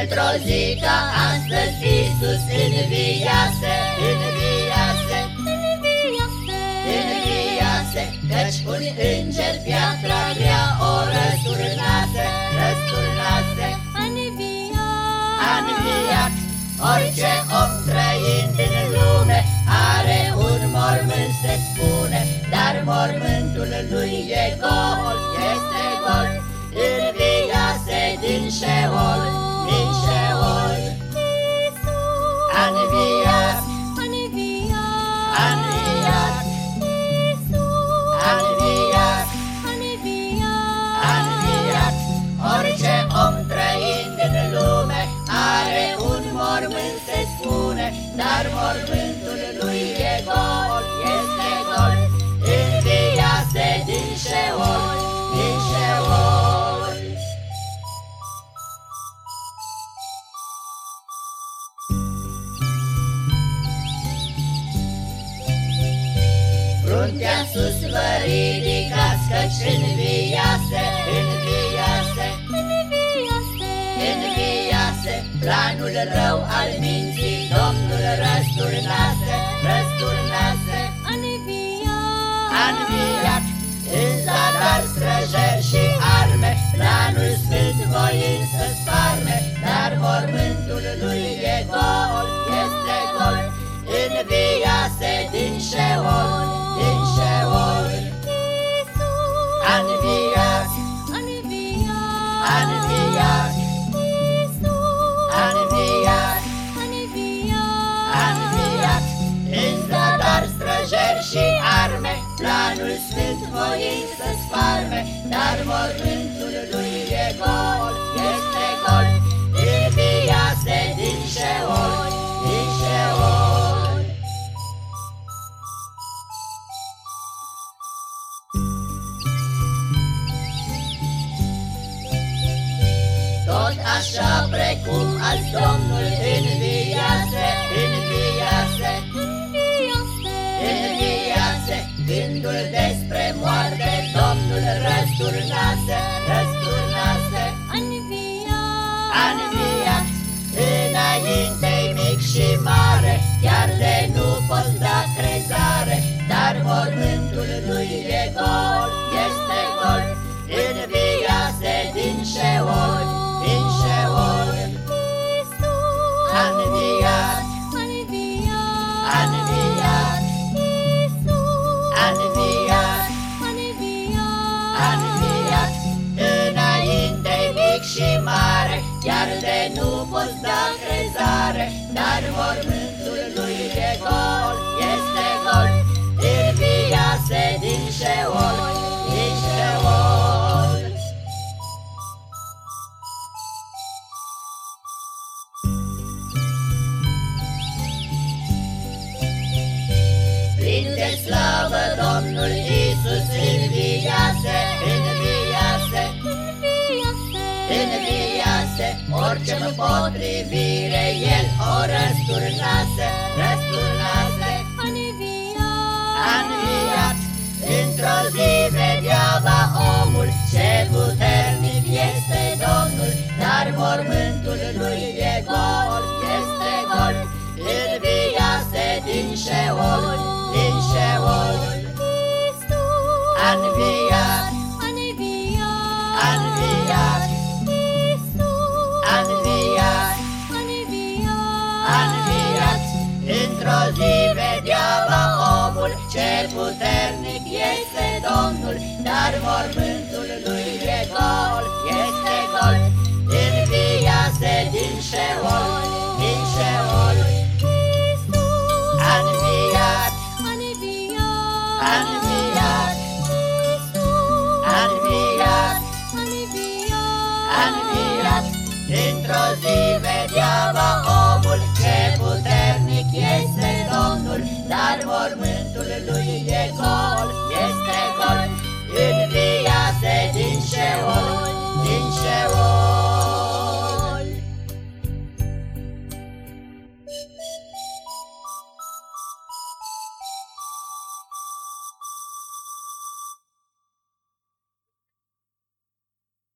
Într-o zi ca astăzi Iisus înviase, înviase, înviase, înviase, Căci un înger piatra grea o răsturnase, răsturnase, a înviat, a înviat. Orice om trăind în lume are un mormânt se spune, Dar mormântul lui e gol, Dar mormântul lui e gol, este gol, înviase din șeol, din șeol. Fruntea sus vă ridicați, căci înviase, înviase, înviase, înviase, planul rău al minții, Domnul răsturnase, planul sfânt voind să sparme, dar mormântul lui e gol, este gol, înviase din șeol, din șeol, Iisus, a înviat, a înviat, a înviat, Iisus, a înviat, a înviat, a înviat, în zadar străjeri și arme, planul sfânt voind să sparme, dar mormântul așa precum azi Domnul înviase, înviase, înviase, înviase, gândul despre moarte Domnul răsturnase, răsturnase, a înviat, a înviat, înainte mic și mare, chiar de nu poți da Plin de slavă Domnul Iisus înviase, înviase, înviase, înviase Orice împotrivire El o răsturnase, răsturnase. A înviat, A înviat Într-o zi vedea va omul Ce A înviat, a înviat, a înviat, Iisus, a înviat a înviat, a înviat Într-o zi vedea va omul Ce puternic este Domnul Dar mormântul Într-o zi vedea va omul Ce puternic este Domnul Dar mormântul lui e gol,